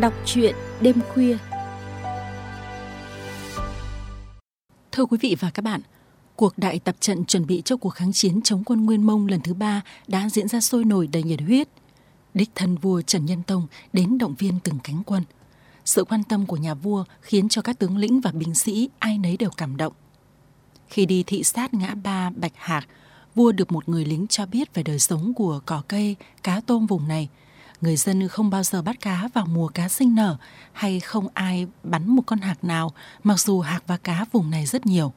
Đọc truyện đêm khuya. Thưa quý vị và các bạn, cuộc đại tập trận chuẩn bị cho cuộc kháng chiến chống quân Nguyên Mông lần thứ ba đã diễn ra sôi nổi đầy nhiệt huyết. Đích thân vua Trần Nhân Tông đến động viên từng cánh quân. Sự quan tâm của nhà vua khiến cho các tướng lĩnh và binh sĩ ai nấy đều cảm động. Khi đi thị sát ngã ba Bạch Hạc, vua được một người lính cho biết về đời sống của cỏ cây, cá tôm vùng này – người dân không bao giờ bắt cá vào mùa cá sinh nở hay không ai bắn một con hạc nào, mặc dù hạc và cá vùng này rất nhiều.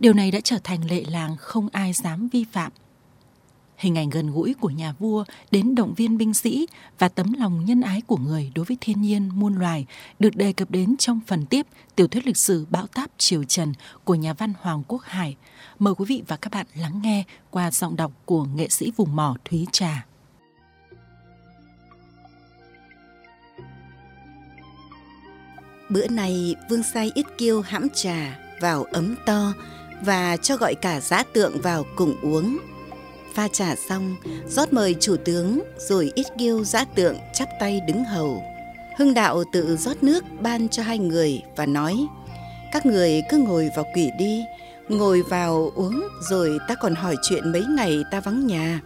Điều này đã trở thành lệ làng không ai dám vi phạm. Hình ảnh gần gũi của nhà vua đến động viên binh sĩ và tấm lòng nhân ái của người đối với thiên nhiên, muôn loài được đề cập đến trong phần tiếp tiểu thuyết lịch sử Bão táp Triều Trần của nhà văn Hoàng Quốc Hải. Mời quý vị và các bạn lắng nghe qua giọng đọc của nghệ sĩ vùng mỏ Thúy Trà. Bữa này Vương sai ít kiêu hãm trà vào ấm to và cho gọi cả giã tượng vào cùng uống. Pha trà xong, rót mời chủ tướng rồi ít kiêu giã tượng chắp tay đứng hầu. Hưng đạo tự rót nước ban cho hai người và nói Các người cứ ngồi vào quỷ đi, ngồi vào uống rồi ta còn hỏi chuyện mấy ngày ta vắng nhà.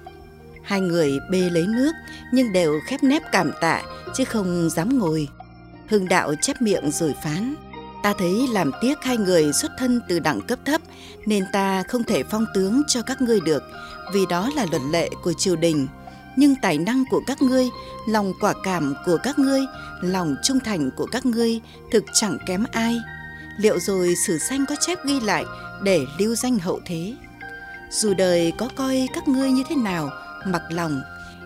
Hai người bê lấy nước nhưng đều khép nép cảm tạ chứ không dám ngồi. Hưng đạo chép miệng rồi phán. Ta thấy làm tiếc hai người xuất thân từ đẳng cấp thấp nên ta không thể phong tướng cho các ngươi được vì đó là luật lệ của triều đình. Nhưng tài năng của các ngươi, lòng quả cảm của các ngươi, lòng trung thành của các ngươi thực chẳng kém ai. Liệu rồi sử sanh có chép ghi lại để lưu danh hậu thế? Dù đời có coi các ngươi như thế nào, mặc lòng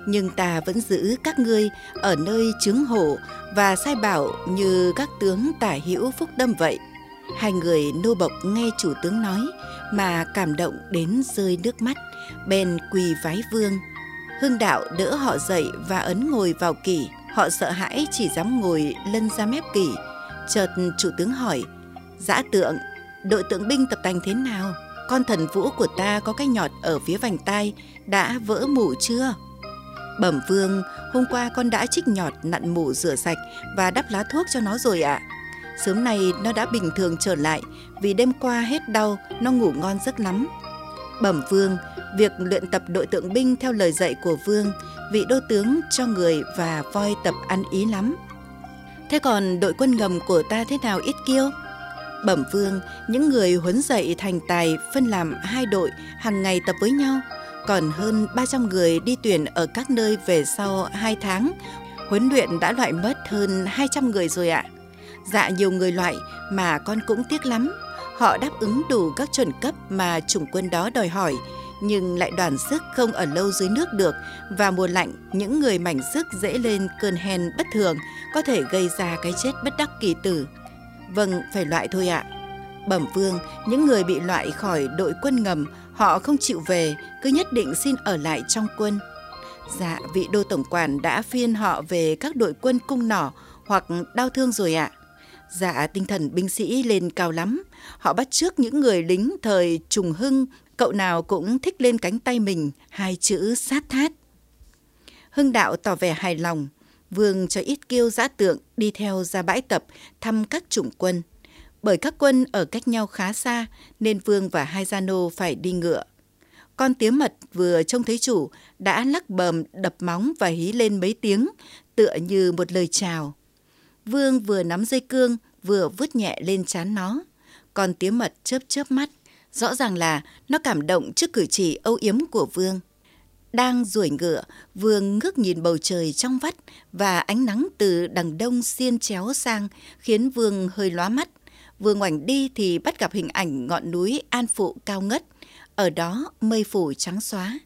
nhưng ta vẫn giữ các ngươi ở nơi chướng hộ và sai bảo như các tướng tả hữu phúc đâm vậy. Hai người nô bộc nghe chủ tướng nói mà cảm động đến rơi nước mắt, bèn quỳ vái vương. Hưng đạo đỡ họ dậy và ấn ngồi vào kỷ, họ sợ hãi chỉ dám ngồi lân ra mép kỷ. Chợt chủ tướng hỏi, giã tượng, đội tượng binh tập tành thế nào? Con thần vũ của ta có cái nhọt ở phía vành tai đã vỡ mủ chưa? Bẩm vương, hôm qua con đã trích nhọt nặn mủ rửa sạch và đắp lá thuốc cho nó rồi ạ. À. Sớm nay nó đã bình thường trở lại vì đêm qua hết đau, nó ngủ ngon giấc lắm. Bẩm vương, việc luyện tập đội tượng binh theo lời dạy của vương, vị đô tướng cho người và voi tập ăn ý lắm. Thế còn đội quân ngầm của ta thế nào ít kiêu? Bẩm vương, những người huấn dạy thành tài phân làm hai đội hàng ngày tập với nhau – còn hơn 300 người đi tuyển ở các nơi về sau 2 tháng. Huấn luyện đã loại mất hơn 200 người rồi ạ. Dạ nhiều người loại mà con cũng tiếc lắm. Họ đáp ứng đủ các chuẩn cấp mà chủng quân đó đòi hỏi, nhưng lại đoàn sức không ở lâu dưới nước được và mùa lạnh những người mảnh sức dễ lên cơn hen bất thường có thể gây ra cái chết bất đắc kỳ tử. Vâng, phải loại thôi ạ. Bẩm vương, những người bị loại khỏi đội quân ngầm Họ không chịu về, cứ nhất định xin ở lại trong quân. Dạ, vị đô tổng quản đã phiên họ về các đội quân cung nỏ hoặc đau thương rồi ạ. Dạ, tinh thần binh sĩ lên cao lắm. Họ bắt trước những người lính thời trùng hưng, cậu nào cũng thích lên cánh tay mình hai chữ sát thát. Hưng đạo tỏ vẻ hài lòng, vương cho ít kiêu giã tượng đi theo ra bãi tập thăm các chủng quân bởi các quân ở cách nhau khá xa nên Vương và hai gia nô phải đi ngựa. Con tía mật vừa trông thấy chủ đã lắc bờm đập móng và hí lên mấy tiếng tựa như một lời chào. Vương vừa nắm dây cương vừa vứt nhẹ lên chán nó. Con tía mật chớp chớp mắt, rõ ràng là nó cảm động trước cử chỉ âu yếm của Vương. Đang ruổi ngựa, Vương ngước nhìn bầu trời trong vắt và ánh nắng từ đằng đông xiên chéo sang khiến Vương hơi lóa mắt vừa ngoảnh đi thì bắt gặp hình ảnh ngọn núi An Phụ cao ngất, ở đó mây phủ trắng xóa.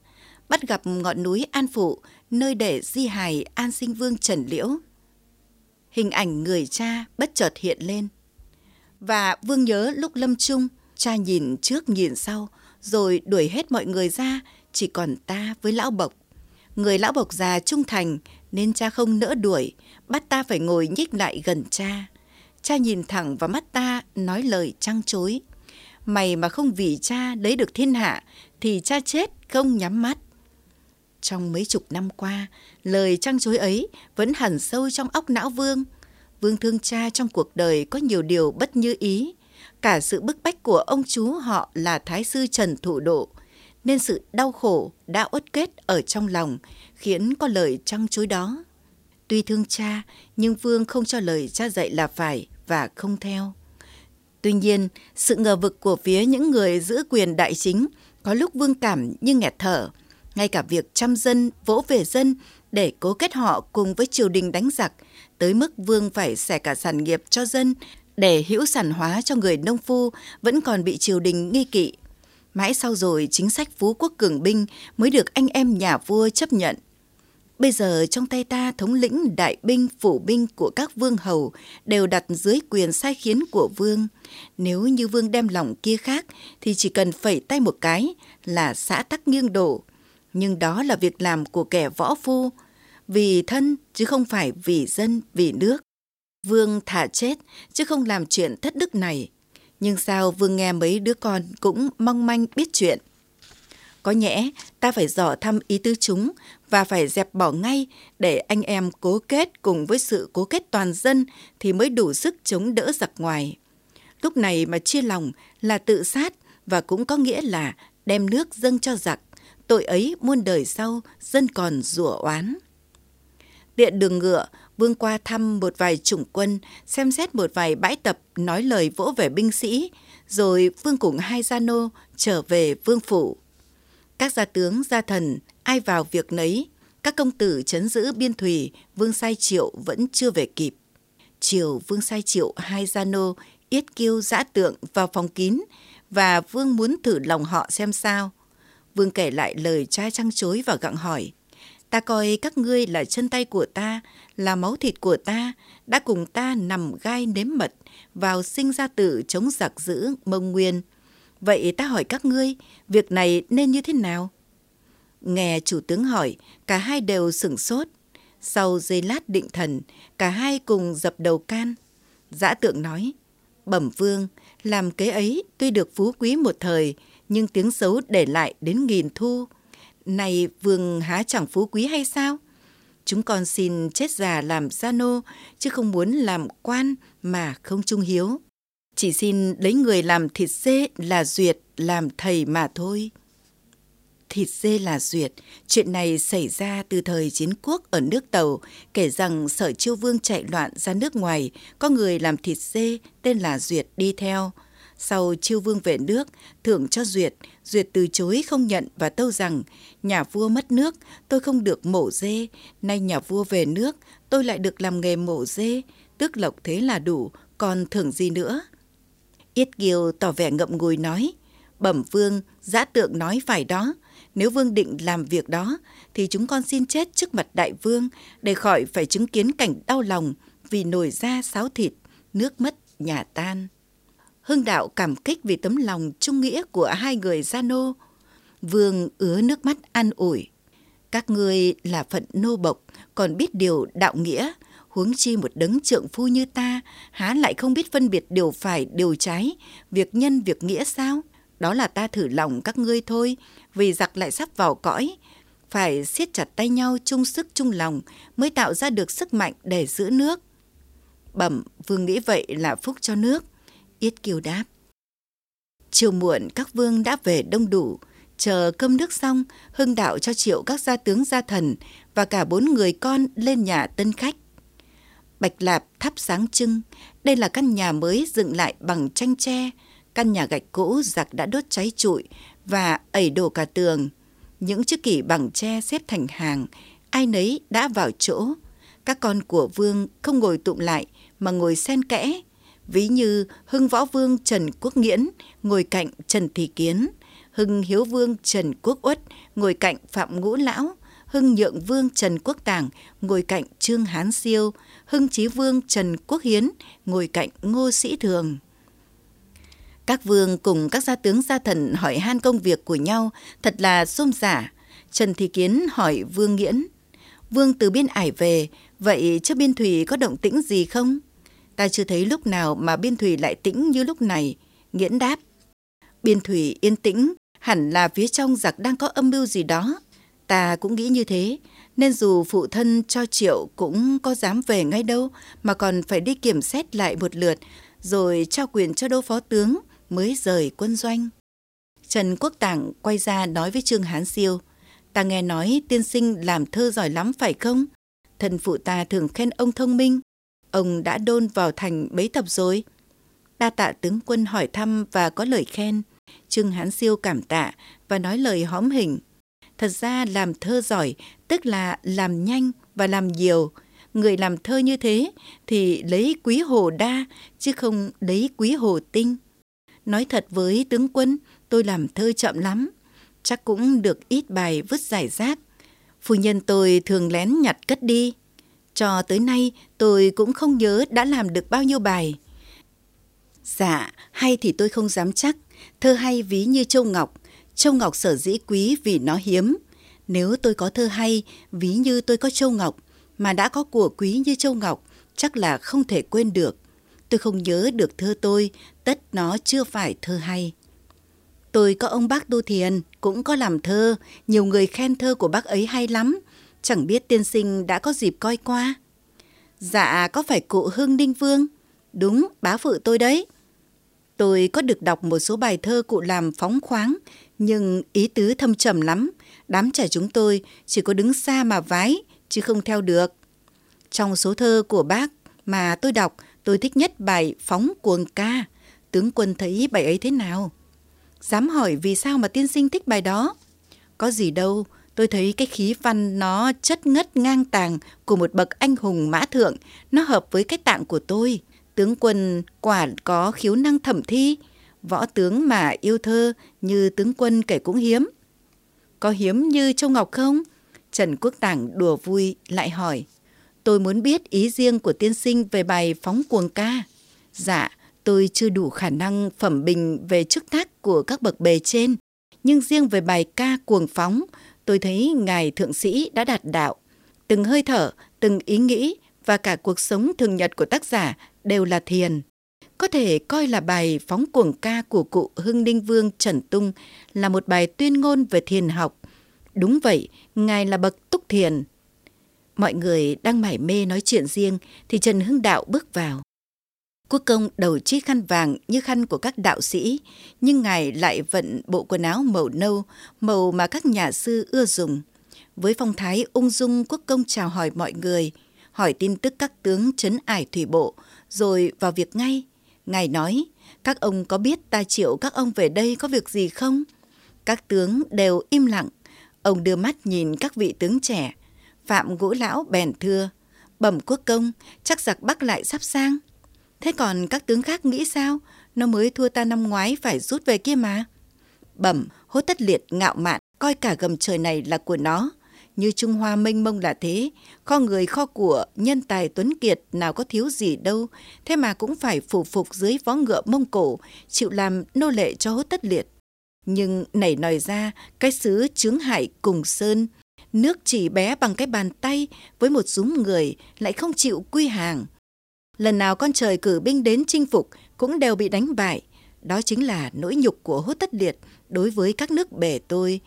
Bắt gặp ngọn núi An Phụ, nơi để di hài An Sinh Vương Trần Liễu. Hình ảnh người cha bất chợt hiện lên. Và Vương nhớ lúc lâm chung, cha nhìn trước nhìn sau, rồi đuổi hết mọi người ra, chỉ còn ta với lão bộc. Người lão bộc già trung thành, nên cha không nỡ đuổi, bắt ta phải ngồi nhích lại gần cha. Cha nhìn thẳng vào mắt ta, nói lời trăng chối. Mày mà không vì cha lấy được thiên hạ, thì cha chết không nhắm mắt. Trong mấy chục năm qua, lời trăng chối ấy vẫn hẳn sâu trong óc não vương. Vương thương cha trong cuộc đời có nhiều điều bất như ý. Cả sự bức bách của ông chú họ là Thái sư Trần Thụ Độ, nên sự đau khổ đã uất kết ở trong lòng, khiến có lời trăng chối đó. Tuy thương cha, nhưng Vương không cho lời cha dạy là phải và không theo. Tuy nhiên, sự ngờ vực của phía những người giữ quyền đại chính có lúc Vương cảm như nghẹt thở. Ngay cả việc chăm dân, vỗ về dân để cố kết họ cùng với triều đình đánh giặc, tới mức Vương phải xẻ cả sản nghiệp cho dân để hữu sản hóa cho người nông phu vẫn còn bị triều đình nghi kỵ. Mãi sau rồi chính sách phú quốc cường binh mới được anh em nhà vua chấp nhận. Bây giờ trong tay ta thống lĩnh đại binh, phủ binh của các vương hầu đều đặt dưới quyền sai khiến của vương. Nếu như vương đem lòng kia khác thì chỉ cần phẩy tay một cái là xã tắc nghiêng đổ. Nhưng đó là việc làm của kẻ võ phu, vì thân chứ không phải vì dân, vì nước. Vương thả chết chứ không làm chuyện thất đức này. Nhưng sao Vương nghe mấy đứa con cũng mong manh biết chuyện. Có nhẽ ta phải dò thăm ý tứ chúng và phải dẹp bỏ ngay để anh em cố kết cùng với sự cố kết toàn dân thì mới đủ sức chống đỡ giặc ngoài. Lúc này mà chia lòng là tự sát và cũng có nghĩa là đem nước dâng cho giặc. Tội ấy muôn đời sau dân còn rủa oán. Tiện đường ngựa, Vương qua thăm một vài chủng quân, xem xét một vài bãi tập, nói lời vỗ về binh sĩ, rồi Vương cùng hai gia nô trở về Vương Phủ. Các gia tướng, gia thần, ai vào việc nấy, các công tử chấn giữ biên thùy, Vương Sai Triệu vẫn chưa về kịp. triều Vương Sai Triệu hai gia nô, yết kiêu dã tượng vào phòng kín và Vương muốn thử lòng họ xem sao. Vương kể lại lời cha trăng chối và gặng hỏi. Ta coi các ngươi là chân tay của ta, là máu thịt của ta, đã cùng ta nằm gai nếm mật, vào sinh ra tử chống giặc giữ mông nguyên. Vậy ta hỏi các ngươi, việc này nên như thế nào? Nghe chủ tướng hỏi, cả hai đều sửng sốt. Sau giây lát định thần, cả hai cùng dập đầu can. Giã tượng nói, bẩm vương, làm kế ấy tuy được phú quý một thời, nhưng tiếng xấu để lại đến nghìn thu. Này vương há chẳng phú quý hay sao? Chúng con xin chết già làm gia nô, chứ không muốn làm quan mà không trung hiếu. Chỉ xin lấy người làm thịt dê là duyệt, làm thầy mà thôi. Thịt dê là duyệt, chuyện này xảy ra từ thời chiến quốc ở nước Tàu, kể rằng sở chiêu vương chạy loạn ra nước ngoài, có người làm thịt dê tên là Duyệt đi theo. Sau chiêu vương về nước, thưởng cho Duyệt, Duyệt từ chối không nhận và tâu rằng, nhà vua mất nước, tôi không được mổ dê, nay nhà vua về nước, tôi lại được làm nghề mổ dê, tước lộc thế là đủ, còn thưởng gì nữa? Yết Kiều tỏ vẻ ngậm ngùi nói, bẩm vương, giã tượng nói phải đó, nếu vương định làm việc đó, thì chúng con xin chết trước mặt đại vương, để khỏi phải chứng kiến cảnh đau lòng vì nổi da sáo thịt, nước mất, nhà tan. Hưng đạo cảm kích vì tấm lòng trung nghĩa của hai người gia nô. Vương ứa nước mắt an ủi. Các ngươi là phận nô bộc, còn biết điều đạo nghĩa, huống chi một đấng trượng phu như ta, há lại không biết phân biệt điều phải, điều trái, việc nhân, việc nghĩa sao? Đó là ta thử lòng các ngươi thôi, vì giặc lại sắp vào cõi. Phải siết chặt tay nhau chung sức chung lòng mới tạo ra được sức mạnh để giữ nước. Bẩm, vương nghĩ vậy là phúc cho nước. Yết Kiều đáp. Chiều muộn các vương đã về đông đủ, chờ cơm nước xong, hưng đạo cho triệu các gia tướng gia thần và cả bốn người con lên nhà tân khách. Bạch Lạp thắp sáng trưng, đây là căn nhà mới dựng lại bằng tranh tre, căn nhà gạch cũ giặc đã đốt cháy trụi và ẩy đổ cả tường. Những chiếc kỷ bằng tre xếp thành hàng, ai nấy đã vào chỗ. Các con của vương không ngồi tụng lại mà ngồi xen kẽ, ví như Hưng Võ Vương Trần Quốc Nghiễn ngồi cạnh Trần Thị Kiến, Hưng Hiếu Vương Trần Quốc Uất ngồi cạnh Phạm Ngũ Lão, Hưng Nhượng Vương Trần Quốc Tảng ngồi cạnh Trương Hán Siêu, Hưng Chí Vương Trần Quốc Hiến ngồi cạnh Ngô Sĩ Thường. Các vương cùng các gia tướng gia thần hỏi han công việc của nhau, thật là xôm giả. Trần Thị Kiến hỏi Vương Nghiễn. Vương từ biên ải về, vậy trước biên thủy có động tĩnh gì không? Ta chưa thấy lúc nào mà biên thủy lại tĩnh như lúc này. Nghiễn đáp. Biên thủy yên tĩnh, hẳn là phía trong giặc đang có âm mưu gì đó. Ta cũng nghĩ như thế nên dù phụ thân cho triệu cũng có dám về ngay đâu mà còn phải đi kiểm xét lại một lượt rồi trao quyền cho đô phó tướng mới rời quân doanh. Trần Quốc Tảng quay ra nói với Trương Hán Siêu, ta nghe nói tiên sinh làm thơ giỏi lắm phải không? Thần phụ ta thường khen ông thông minh, ông đã đôn vào thành bấy tập rồi. Đa tạ tướng quân hỏi thăm và có lời khen. Trương Hán Siêu cảm tạ và nói lời hóm hình. Thật ra làm thơ giỏi tức là làm nhanh và làm nhiều. Người làm thơ như thế thì lấy quý hồ đa chứ không lấy quý hồ tinh. Nói thật với tướng quân, tôi làm thơ chậm lắm. Chắc cũng được ít bài vứt giải rác. Phu nhân tôi thường lén nhặt cất đi. Cho tới nay tôi cũng không nhớ đã làm được bao nhiêu bài. Dạ, hay thì tôi không dám chắc. Thơ hay ví như Châu Ngọc. Châu Ngọc sở dĩ quý vì nó hiếm. Nếu tôi có thơ hay, ví như tôi có Châu Ngọc, mà đã có của quý như Châu Ngọc, chắc là không thể quên được. Tôi không nhớ được thơ tôi, tất nó chưa phải thơ hay. Tôi có ông bác Đô Thiền, cũng có làm thơ, nhiều người khen thơ của bác ấy hay lắm. Chẳng biết tiên sinh đã có dịp coi qua. Dạ, có phải cụ Hưng Đinh Vương? Đúng, bá phụ tôi đấy. Tôi có được đọc một số bài thơ cụ làm phóng khoáng, nhưng ý tứ thâm trầm lắm. Đám trẻ chúng tôi chỉ có đứng xa mà vái, chứ không theo được. Trong số thơ của bác mà tôi đọc, tôi thích nhất bài Phóng cuồng ca. Tướng quân thấy bài ấy thế nào? Dám hỏi vì sao mà tiên sinh thích bài đó? Có gì đâu, tôi thấy cái khí văn nó chất ngất ngang tàng của một bậc anh hùng mã thượng, nó hợp với cái tạng của tôi. Tướng quân quả có khiếu năng thẩm thi, võ tướng mà yêu thơ như tướng quân kể cũng hiếm. Có hiếm như Châu Ngọc không? Trần Quốc Tảng đùa vui lại hỏi. Tôi muốn biết ý riêng của tiên sinh về bài phóng cuồng ca. Dạ, tôi chưa đủ khả năng phẩm bình về chức tác của các bậc bề trên. Nhưng riêng về bài ca cuồng phóng, tôi thấy Ngài Thượng Sĩ đã đạt đạo. Từng hơi thở, từng ý nghĩ và cả cuộc sống thường nhật của tác giả đều là thiền. Có thể coi là bài phóng cuồng ca của cụ Hưng Đinh Vương Trần Tung là một bài tuyên ngôn về thiền học. Đúng vậy, Ngài là bậc túc thiền. Mọi người đang mải mê nói chuyện riêng thì Trần Hưng Đạo bước vào. Quốc công đầu chiếc khăn vàng như khăn của các đạo sĩ, nhưng ngài lại vận bộ quần áo màu nâu, màu mà các nhà sư ưa dùng. Với phong thái ung dung, quốc công chào hỏi mọi người, hỏi tin tức các tướng trấn ải thủy bộ, rồi vào việc ngay. Ngài nói, các ông có biết ta triệu các ông về đây có việc gì không? Các tướng đều im lặng. Ông đưa mắt nhìn các vị tướng trẻ. Phạm Ngũ Lão bèn thưa, bẩm quốc công, chắc giặc Bắc lại sắp sang. Thế còn các tướng khác nghĩ sao? Nó mới thua ta năm ngoái phải rút về kia mà. Bẩm, hốt tất liệt ngạo mạn, coi cả gầm trời này là của nó. Như Trung Hoa mênh mông là thế, kho người kho của, nhân tài tuấn kiệt nào có thiếu gì đâu, thế mà cũng phải phủ phục dưới vó ngựa mông cổ, chịu làm nô lệ cho hốt tất liệt. Nhưng nảy nòi ra, cái xứ chướng Hải cùng sơn, nước chỉ bé bằng cái bàn tay với một súng người lại không chịu quy hàng. Lần nào con trời cử binh đến chinh phục cũng đều bị đánh bại. Đó chính là nỗi nhục của hốt tất liệt đối với các nước bể tôi.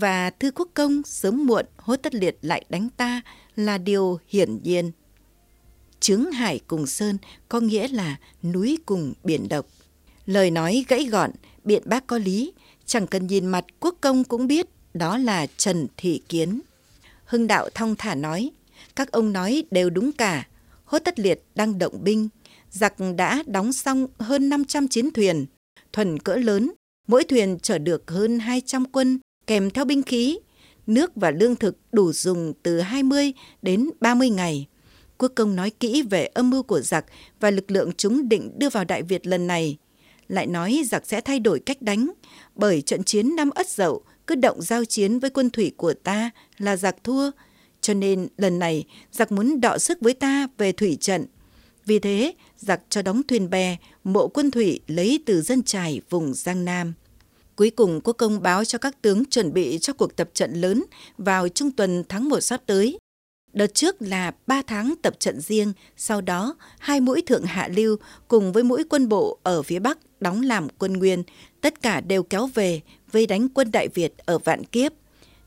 Và thư quốc công sớm muộn hốt tất liệt lại đánh ta là điều hiển nhiên. Trướng hải cùng sơn có nghĩa là núi cùng biển độc. Lời nói gãy gọn, biện bác có lý, chẳng cần nhìn mặt quốc công cũng biết đó là Trần Thị Kiến. Hưng đạo thong thả nói, các ông nói đều đúng cả, hốt tất liệt đang động binh, giặc đã đóng xong hơn 500 chiến thuyền, thuần cỡ lớn, mỗi thuyền chở được hơn 200 quân kèm theo binh khí, nước và lương thực đủ dùng từ 20 đến 30 ngày. Quốc công nói kỹ về âm mưu của giặc và lực lượng chúng định đưa vào Đại Việt lần này. Lại nói giặc sẽ thay đổi cách đánh, bởi trận chiến năm Ất Dậu cứ động giao chiến với quân thủy của ta là giặc thua, cho nên lần này giặc muốn đọ sức với ta về thủy trận. Vì thế, giặc cho đóng thuyền bè, mộ quân thủy lấy từ dân trải vùng Giang Nam. Cuối cùng quốc công báo cho các tướng chuẩn bị cho cuộc tập trận lớn vào trung tuần tháng 1 sắp tới. Đợt trước là 3 tháng tập trận riêng, sau đó hai mũi thượng hạ lưu cùng với mũi quân bộ ở phía Bắc đóng làm quân nguyên, tất cả đều kéo về vây đánh quân Đại Việt ở Vạn Kiếp.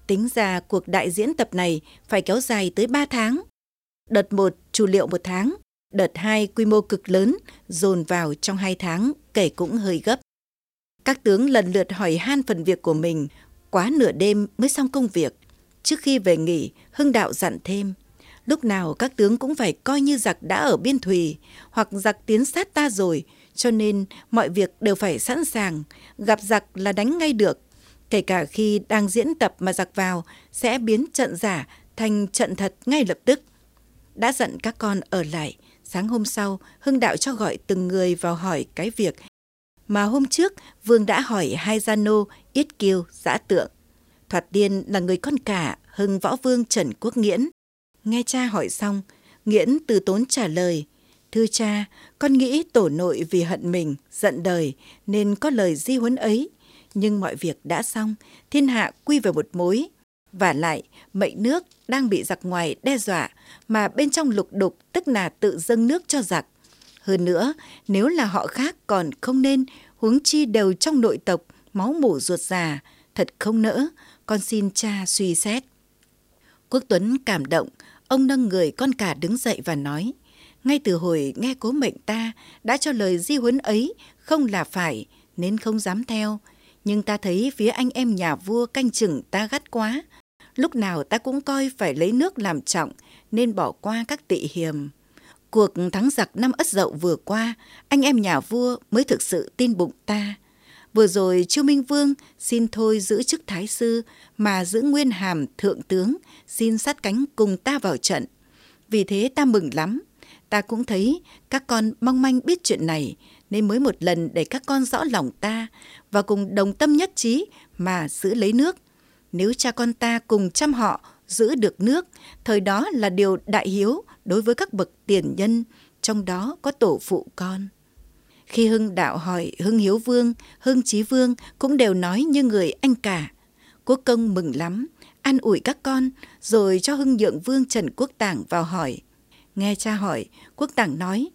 Tính ra cuộc đại diễn tập này phải kéo dài tới 3 tháng. Đợt 1 chủ liệu một tháng, đợt 2 quy mô cực lớn, dồn vào trong 2 tháng, kể cũng hơi gấp. Các tướng lần lượt hỏi han phần việc của mình, quá nửa đêm mới xong công việc. Trước khi về nghỉ, Hưng Đạo dặn thêm, lúc nào các tướng cũng phải coi như giặc đã ở biên thùy, hoặc giặc tiến sát ta rồi, cho nên mọi việc đều phải sẵn sàng, gặp giặc là đánh ngay được. Kể cả khi đang diễn tập mà giặc vào, sẽ biến trận giả thành trận thật ngay lập tức. Đã dặn các con ở lại, sáng hôm sau, Hưng Đạo cho gọi từng người vào hỏi cái việc mà hôm trước Vương đã hỏi hai gia nô Yết Kiêu, Giã Tượng. Thoạt tiên là người con cả Hưng Võ Vương Trần Quốc Nghiễn. Nghe cha hỏi xong, Nghiễn từ tốn trả lời, Thưa cha, con nghĩ tổ nội vì hận mình, giận đời, nên có lời di huấn ấy. Nhưng mọi việc đã xong, thiên hạ quy về một mối. Và lại, mệnh nước đang bị giặc ngoài đe dọa, mà bên trong lục đục tức là tự dâng nước cho giặc. Hơn nữa, nếu là họ khác còn không nên, huống chi đều trong nội tộc, máu mủ ruột già, thật không nỡ, con xin cha suy xét. Quốc Tuấn cảm động, ông nâng người con cả đứng dậy và nói, ngay từ hồi nghe cố mệnh ta đã cho lời di huấn ấy không là phải nên không dám theo, nhưng ta thấy phía anh em nhà vua canh chừng ta gắt quá, lúc nào ta cũng coi phải lấy nước làm trọng nên bỏ qua các tị hiềm. Cuộc thắng giặc năm Ất Dậu vừa qua, anh em nhà vua mới thực sự tin bụng ta. Vừa rồi Chu Minh Vương xin thôi giữ chức thái sư mà giữ nguyên hàm thượng tướng, xin sát cánh cùng ta vào trận. Vì thế ta mừng lắm. Ta cũng thấy các con mong manh biết chuyện này nên mới một lần để các con rõ lòng ta và cùng đồng tâm nhất trí mà giữ lấy nước. Nếu cha con ta cùng chăm họ giữ được nước, thời đó là điều đại hiếu đối với các bậc tiền nhân, trong đó có tổ phụ con. Khi Hưng đạo hỏi Hưng Hiếu Vương, Hưng Chí Vương cũng đều nói như người anh cả. Quốc công mừng lắm, an ủi các con, rồi cho Hưng Nhượng Vương Trần Quốc Tảng vào hỏi. Nghe cha hỏi, Quốc Tảng nói,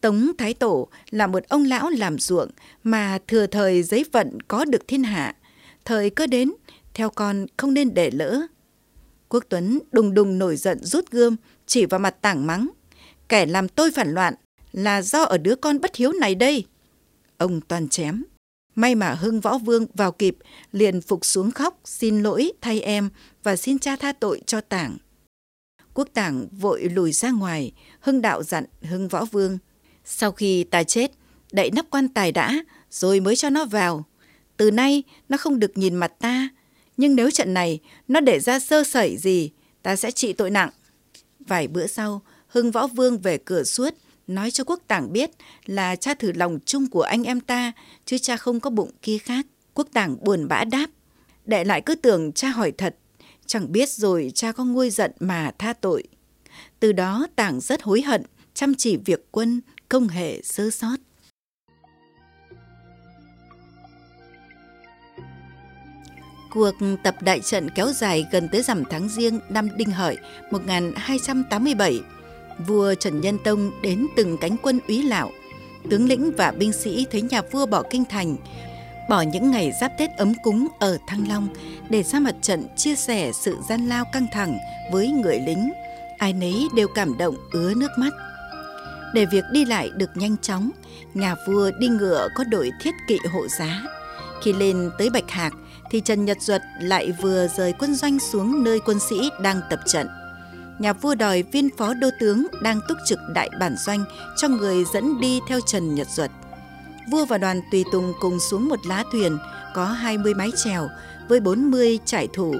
Tống Thái Tổ là một ông lão làm ruộng mà thừa thời giấy vận có được thiên hạ. Thời cơ đến, theo con không nên để lỡ. Quốc Tuấn đùng đùng nổi giận rút gươm, chỉ vào mặt tảng mắng. Kẻ làm tôi phản loạn là do ở đứa con bất hiếu này đây. Ông toàn chém. May mà Hưng Võ Vương vào kịp, liền phục xuống khóc, xin lỗi thay em và xin cha tha tội cho tảng. Quốc tảng vội lùi ra ngoài, Hưng đạo dặn Hưng Võ Vương. Sau khi ta chết, đậy nắp quan tài đã, rồi mới cho nó vào. Từ nay, nó không được nhìn mặt ta, nhưng nếu trận này nó để ra sơ sẩy gì, ta sẽ trị tội nặng. Vài bữa sau, Hưng Võ Vương về cửa suốt, nói cho quốc tảng biết là cha thử lòng chung của anh em ta, chứ cha không có bụng kia khác. Quốc tảng buồn bã đáp, đệ lại cứ tưởng cha hỏi thật, chẳng biết rồi cha có nguôi giận mà tha tội. Từ đó tảng rất hối hận, chăm chỉ việc quân, không hề sơ sót. Cuộc tập đại trận kéo dài gần tới rằm tháng riêng năm Đinh Hợi 1287. Vua Trần Nhân Tông đến từng cánh quân úy lão. Tướng lĩnh và binh sĩ thấy nhà vua bỏ kinh thành, bỏ những ngày giáp Tết ấm cúng ở Thăng Long để ra mặt trận chia sẻ sự gian lao căng thẳng với người lính. Ai nấy đều cảm động ứa nước mắt. Để việc đi lại được nhanh chóng, nhà vua đi ngựa có đội thiết kỵ hộ giá. Khi lên tới Bạch Hạc, thì Trần Nhật Duật lại vừa rời quân doanh xuống nơi quân sĩ đang tập trận. Nhà vua đòi viên phó đô tướng đang túc trực đại bản doanh cho người dẫn đi theo Trần Nhật Duật. Vua và đoàn tùy tùng cùng xuống một lá thuyền, có 20 mái chèo với 40 trải thủ.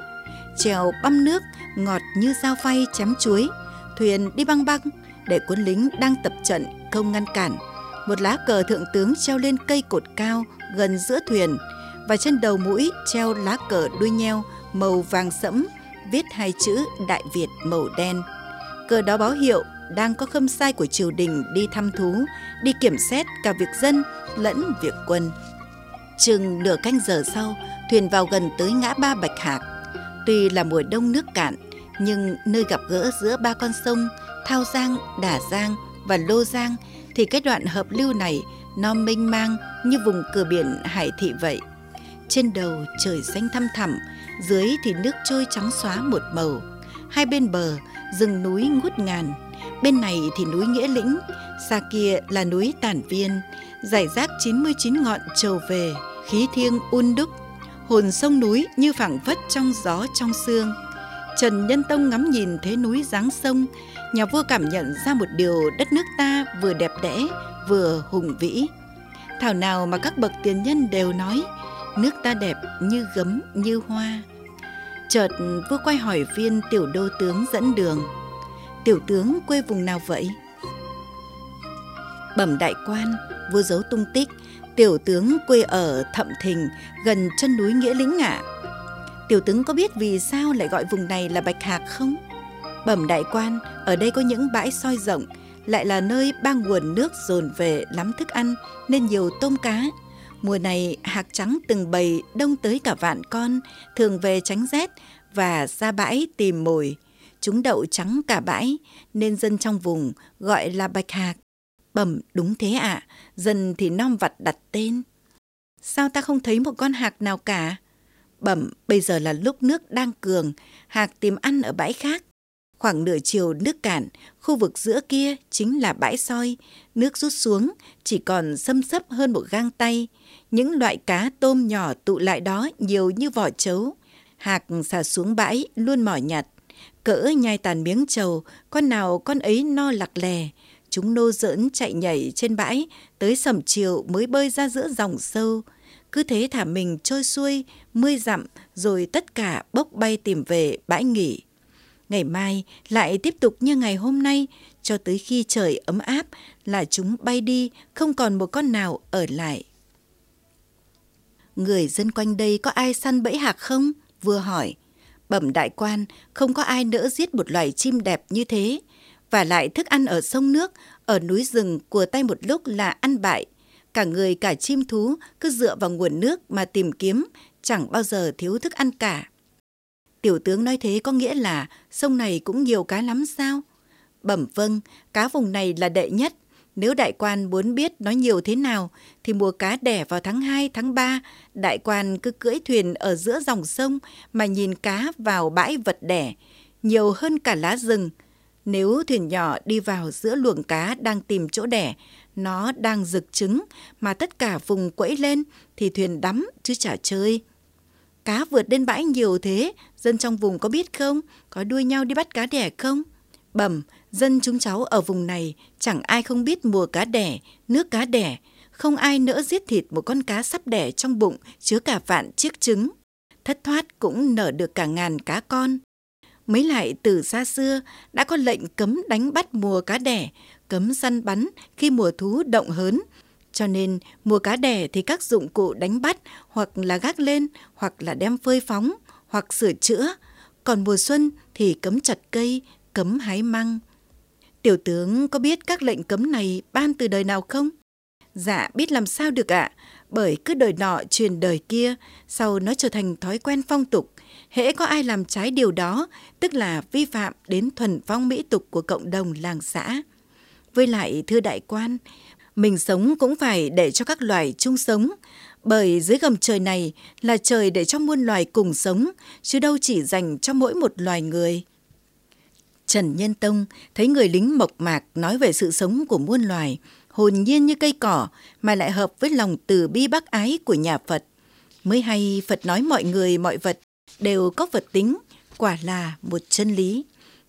Chèo băm nước, ngọt như dao phay chém chuối. Thuyền đi băng băng để quân lính đang tập trận không ngăn cản. Một lá cờ thượng tướng treo lên cây cột cao gần giữa thuyền – và trên đầu mũi treo lá cờ đuôi nheo màu vàng sẫm viết hai chữ Đại Việt màu đen. Cờ đó báo hiệu đang có khâm sai của triều đình đi thăm thú, đi kiểm xét cả việc dân lẫn việc quân. Chừng nửa canh giờ sau, thuyền vào gần tới ngã ba Bạch Hạc. Tuy là mùa đông nước cạn, nhưng nơi gặp gỡ giữa ba con sông Thao Giang, Đà Giang và Lô Giang thì cái đoạn hợp lưu này nó mênh mang như vùng cửa biển Hải Thị vậy. Trên đầu trời xanh thăm thẳm, dưới thì nước trôi trắng xóa một màu. Hai bên bờ, rừng núi ngút ngàn. Bên này thì núi Nghĩa Lĩnh, xa kia là núi Tản Viên, giải rác 99 ngọn trầu về, khí thiêng un đúc. Hồn sông núi như phảng phất trong gió trong xương. Trần Nhân Tông ngắm nhìn thế núi dáng sông, nhà vua cảm nhận ra một điều đất nước ta vừa đẹp đẽ, vừa hùng vĩ. Thảo nào mà các bậc tiền nhân đều nói, nước ta đẹp như gấm như hoa. Chợt vua quay hỏi viên tiểu đô tướng dẫn đường. Tiểu tướng quê vùng nào vậy? Bẩm đại quan, vua giấu tung tích, tiểu tướng quê ở Thậm Thình, gần chân núi Nghĩa Lĩnh ạ. Tiểu tướng có biết vì sao lại gọi vùng này là Bạch Hạc không? Bẩm đại quan, ở đây có những bãi soi rộng, lại là nơi ba nguồn nước dồn về lắm thức ăn nên nhiều tôm cá. Mùa này hạc trắng từng bầy đông tới cả vạn con, thường về tránh rét và ra bãi tìm mồi. Chúng đậu trắng cả bãi nên dân trong vùng gọi là bạch hạc. Bẩm đúng thế ạ, à, dân thì non vặt đặt tên. Sao ta không thấy một con hạc nào cả? Bẩm bây giờ là lúc nước đang cường, hạc tìm ăn ở bãi khác. Khoảng nửa chiều nước cạn, khu vực giữa kia chính là bãi soi. Nước rút xuống, chỉ còn xâm xấp hơn một gang tay. Những loại cá tôm nhỏ tụ lại đó nhiều như vỏ trấu. Hạc xả xuống bãi luôn mỏi nhặt. Cỡ nhai tàn miếng trầu, con nào con ấy no lặc lè. Chúng nô giỡn chạy nhảy trên bãi, tới sầm chiều mới bơi ra giữa dòng sâu. Cứ thế thả mình trôi xuôi, mươi dặm, rồi tất cả bốc bay tìm về bãi nghỉ. Ngày mai lại tiếp tục như ngày hôm nay, cho tới khi trời ấm áp là chúng bay đi, không còn một con nào ở lại. Người dân quanh đây có ai săn bẫy hạc không? Vừa hỏi. Bẩm đại quan, không có ai nỡ giết một loài chim đẹp như thế. Và lại thức ăn ở sông nước, ở núi rừng của tay một lúc là ăn bại. Cả người cả chim thú cứ dựa vào nguồn nước mà tìm kiếm, chẳng bao giờ thiếu thức ăn cả. Tiểu tướng nói thế có nghĩa là sông này cũng nhiều cá lắm sao? Bẩm vâng, cá vùng này là đệ nhất. Nếu đại quan muốn biết nó nhiều thế nào, thì mùa cá đẻ vào tháng 2, tháng 3, đại quan cứ cưỡi thuyền ở giữa dòng sông mà nhìn cá vào bãi vật đẻ, nhiều hơn cả lá rừng. Nếu thuyền nhỏ đi vào giữa luồng cá đang tìm chỗ đẻ, nó đang rực trứng mà tất cả vùng quẫy lên thì thuyền đắm chứ chả chơi. Cá vượt lên bãi nhiều thế, dân trong vùng có biết không? Có đuôi nhau đi bắt cá đẻ không? Bẩm, dân chúng cháu ở vùng này chẳng ai không biết mùa cá đẻ, nước cá đẻ. Không ai nỡ giết thịt một con cá sắp đẻ trong bụng chứa cả vạn chiếc trứng. Thất thoát cũng nở được cả ngàn cá con. Mấy lại từ xa xưa đã có lệnh cấm đánh bắt mùa cá đẻ, cấm săn bắn khi mùa thú động hớn, cho nên mùa cá đẻ thì các dụng cụ đánh bắt hoặc là gác lên hoặc là đem phơi phóng hoặc sửa chữa. Còn mùa xuân thì cấm chặt cây, cấm hái măng. Tiểu tướng có biết các lệnh cấm này ban từ đời nào không? Dạ biết làm sao được ạ, bởi cứ đời nọ truyền đời kia, sau nó trở thành thói quen phong tục. Hễ có ai làm trái điều đó, tức là vi phạm đến thuần phong mỹ tục của cộng đồng làng xã. Với lại thưa đại quan, mình sống cũng phải để cho các loài chung sống, bởi dưới gầm trời này là trời để cho muôn loài cùng sống, chứ đâu chỉ dành cho mỗi một loài người. Trần Nhân Tông thấy người lính mộc mạc nói về sự sống của muôn loài, hồn nhiên như cây cỏ mà lại hợp với lòng từ bi bác ái của nhà Phật. Mới hay Phật nói mọi người mọi vật đều có vật tính, quả là một chân lý.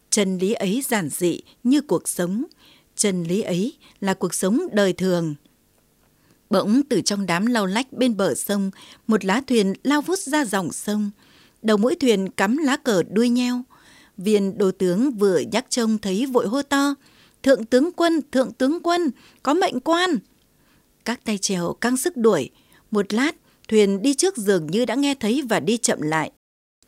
Chân lý ấy giản dị như cuộc sống, chân lý ấy là cuộc sống đời thường. Bỗng từ trong đám lau lách bên bờ sông, một lá thuyền lao vút ra dòng sông. Đầu mũi thuyền cắm lá cờ đuôi nheo. Viên đô tướng vừa nhắc trông thấy vội hô to. Thượng tướng quân, thượng tướng quân, có mệnh quan. Các tay trèo căng sức đuổi. Một lát, thuyền đi trước dường như đã nghe thấy và đi chậm lại.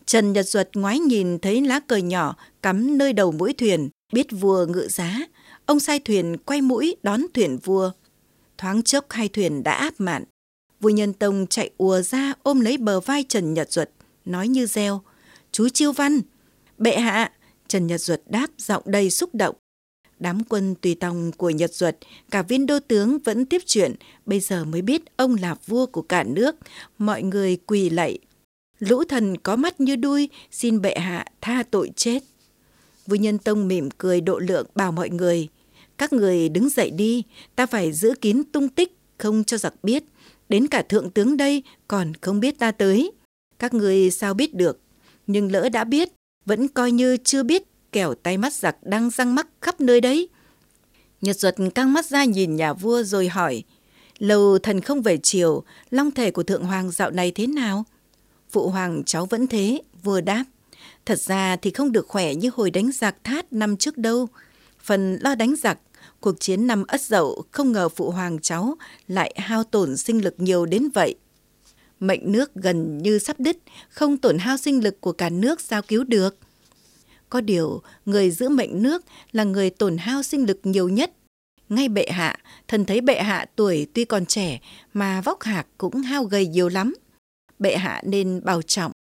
Trần Nhật Duật ngoái nhìn thấy lá cờ nhỏ cắm nơi đầu mũi thuyền, biết vua ngự giá. Ông sai thuyền quay mũi đón thuyền vua. Thoáng chốc hai thuyền đã áp mạn. Vua Nhân Tông chạy ùa ra ôm lấy bờ vai Trần Nhật Duật, nói như reo. Chú Chiêu Văn! Bệ hạ! Trần Nhật Duật đáp giọng đầy xúc động. Đám quân tùy tòng của Nhật Duật, cả viên đô tướng vẫn tiếp chuyện, bây giờ mới biết ông là vua của cả nước. Mọi người quỳ lạy. Lũ thần có mắt như đuôi, xin bệ hạ tha tội chết. Vua Nhân Tông mỉm cười độ lượng bảo mọi người. Các người đứng dậy đi, ta phải giữ kín tung tích, không cho giặc biết. Đến cả thượng tướng đây còn không biết ta tới. Các người sao biết được, nhưng lỡ đã biết, vẫn coi như chưa biết kẻo tay mắt giặc đang răng mắc khắp nơi đấy. Nhật Duật căng mắt ra nhìn nhà vua rồi hỏi, Lâu thần không về chiều, long thể của thượng hoàng dạo này thế nào? Phụ hoàng cháu vẫn thế, vua đáp. Thật ra thì không được khỏe như hồi đánh giặc thát năm trước đâu. Phần lo đánh giặc, cuộc chiến năm ất dậu không ngờ phụ hoàng cháu lại hao tổn sinh lực nhiều đến vậy. Mệnh nước gần như sắp đứt, không tổn hao sinh lực của cả nước sao cứu được. Có điều, người giữ mệnh nước là người tổn hao sinh lực nhiều nhất. Ngay bệ hạ, thần thấy bệ hạ tuổi tuy còn trẻ mà vóc hạc cũng hao gầy nhiều lắm. Bệ hạ nên bảo trọng.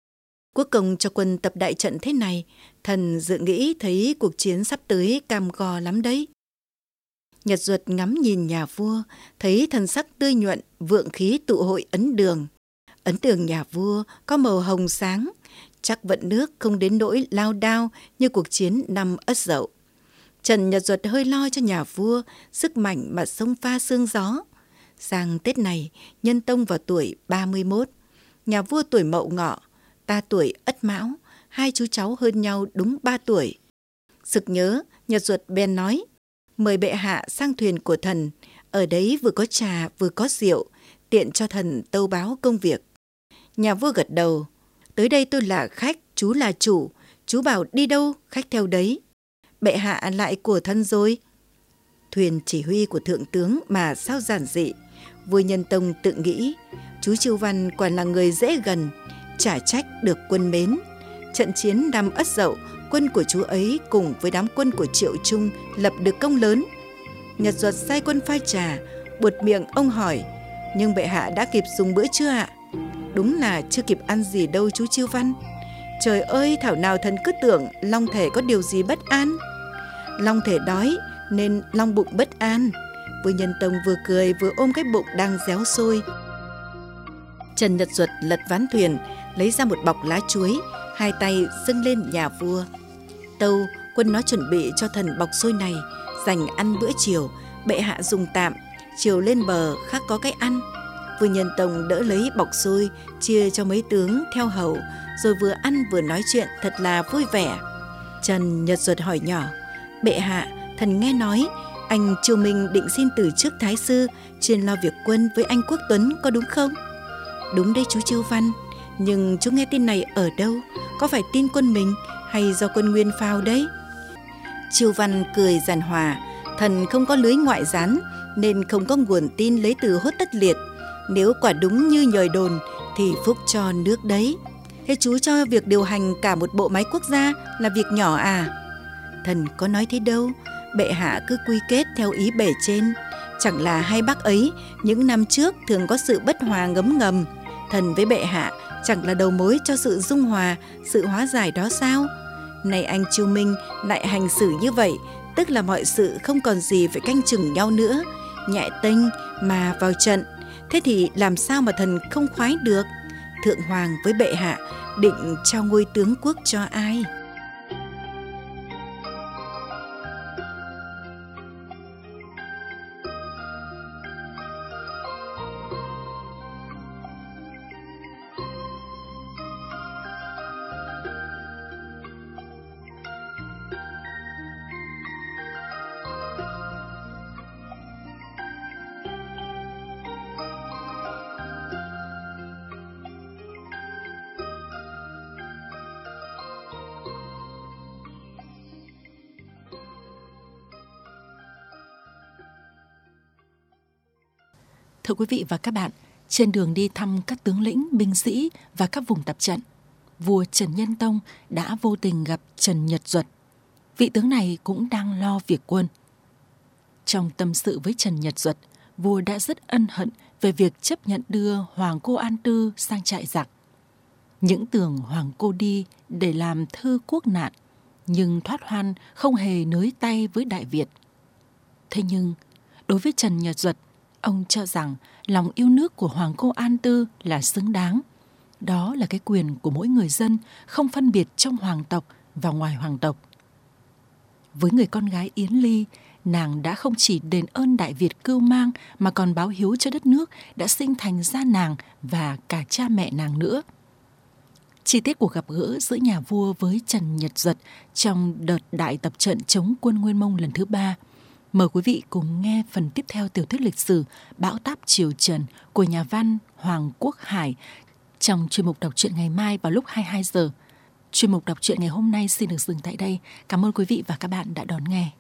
Quốc công cho quân tập đại trận thế này, thần dự nghĩ thấy cuộc chiến sắp tới cam go lắm đấy. Nhật Duật ngắm nhìn nhà vua, thấy thần sắc tươi nhuận, vượng khí tụ hội ấn đường. Ấn tượng nhà vua có màu hồng sáng, chắc vận nước không đến nỗi lao đao như cuộc chiến năm Ất Dậu. Trần Nhật Duật hơi lo cho nhà vua, sức mạnh mà sông pha sương gió. Sang Tết này, nhân tông vào tuổi 31. Nhà vua tuổi mậu ngọ, ta tuổi ất mão, hai chú cháu hơn nhau đúng ba tuổi. Sực nhớ, Nhật Duật bèn nói, mời bệ hạ sang thuyền của thần, ở đấy vừa có trà vừa có rượu, tiện cho thần tâu báo công việc. Nhà vua gật đầu, tới đây tôi là khách, chú là chủ, chú bảo đi đâu, khách theo đấy. Bệ hạ lại của thân rồi. Thuyền chỉ huy của thượng tướng mà sao giản dị, vua nhân tông tự nghĩ, chú Chiêu Văn quả là người dễ gần, trả trách được quân mến. Trận chiến năm Ất Dậu, quân của chú ấy cùng với đám quân của Triệu Trung lập được công lớn. Nhật Duật sai quân pha trà, buột miệng ông hỏi, nhưng bệ hạ đã kịp dùng bữa chưa ạ? Đúng là chưa kịp ăn gì đâu chú Chiêu Văn. Trời ơi, thảo nào thần cứ tưởng Long Thể có điều gì bất an. Long Thể đói nên Long bụng bất an. Vừa nhân tông vừa cười vừa ôm cái bụng đang réo sôi. Trần Nhật Duật lật ván thuyền, lấy ra một bọc lá chuối, hai tay dâng lên nhà vua. Tâu, quân nó chuẩn bị cho thần bọc xôi này, dành ăn bữa chiều, bệ hạ dùng tạm, chiều lên bờ khác có cái ăn. Vua Nhân Tông đỡ lấy bọc xôi, chia cho mấy tướng theo hầu, rồi vừa ăn vừa nói chuyện thật là vui vẻ. Trần Nhật Duật hỏi nhỏ, bệ hạ, thần nghe nói anh Triều Minh định xin từ chức Thái Sư, chuyên lo việc quân với anh Quốc Tuấn có đúng không? Đúng đấy chú Chiêu Văn, nhưng chú nghe tin này ở đâu? Có phải tin quân mình hay do quân Nguyên phao đấy? Chiêu Văn cười giàn hòa, thần không có lưới ngoại gián nên không có nguồn tin lấy từ hốt tất liệt. Nếu quả đúng như nhời đồn thì phúc cho nước đấy. Thế chú cho việc điều hành cả một bộ máy quốc gia là việc nhỏ à? Thần có nói thế đâu, bệ hạ cứ quy kết theo ý bể trên. Chẳng là hai bác ấy những năm trước thường có sự bất hòa ngấm ngầm. Thần với bệ hạ chẳng là đầu mối cho sự dung hòa, sự hóa giải đó sao? Này anh Chu Minh lại hành xử như vậy, tức là mọi sự không còn gì phải canh chừng nhau nữa, nhẹ tênh mà vào trận. Thế thì làm sao mà thần không khoái được? Thượng Hoàng với bệ hạ định trao ngôi tướng quốc cho ai? Thưa quý vị và các bạn, trên đường đi thăm các tướng lĩnh, binh sĩ và các vùng tập trận, vua Trần Nhân Tông đã vô tình gặp Trần Nhật Duật. Vị tướng này cũng đang lo việc quân. Trong tâm sự với Trần Nhật Duật, vua đã rất ân hận về việc chấp nhận đưa Hoàng cô An Tư sang trại giặc. Những tưởng Hoàng cô đi để làm thư quốc nạn, nhưng thoát hoan không hề nới tay với Đại Việt. Thế nhưng, đối với Trần Nhật Duật, ông cho rằng lòng yêu nước của Hoàng cô An Tư là xứng đáng. Đó là cái quyền của mỗi người dân, không phân biệt trong hoàng tộc và ngoài hoàng tộc. Với người con gái Yến Ly, nàng đã không chỉ đền ơn Đại Việt cưu mang mà còn báo hiếu cho đất nước đã sinh thành ra nàng và cả cha mẹ nàng nữa. Chi tiết cuộc gặp gỡ giữa nhà vua với Trần Nhật Duật trong đợt đại tập trận chống quân Nguyên Mông lần thứ ba. Mời quý vị cùng nghe phần tiếp theo tiểu thuyết lịch sử Bão táp Triều Trần của nhà văn Hoàng Quốc Hải trong chuyên mục đọc truyện ngày mai vào lúc 22 giờ. Chuyên mục đọc truyện ngày hôm nay xin được dừng tại đây. Cảm ơn quý vị và các bạn đã đón nghe.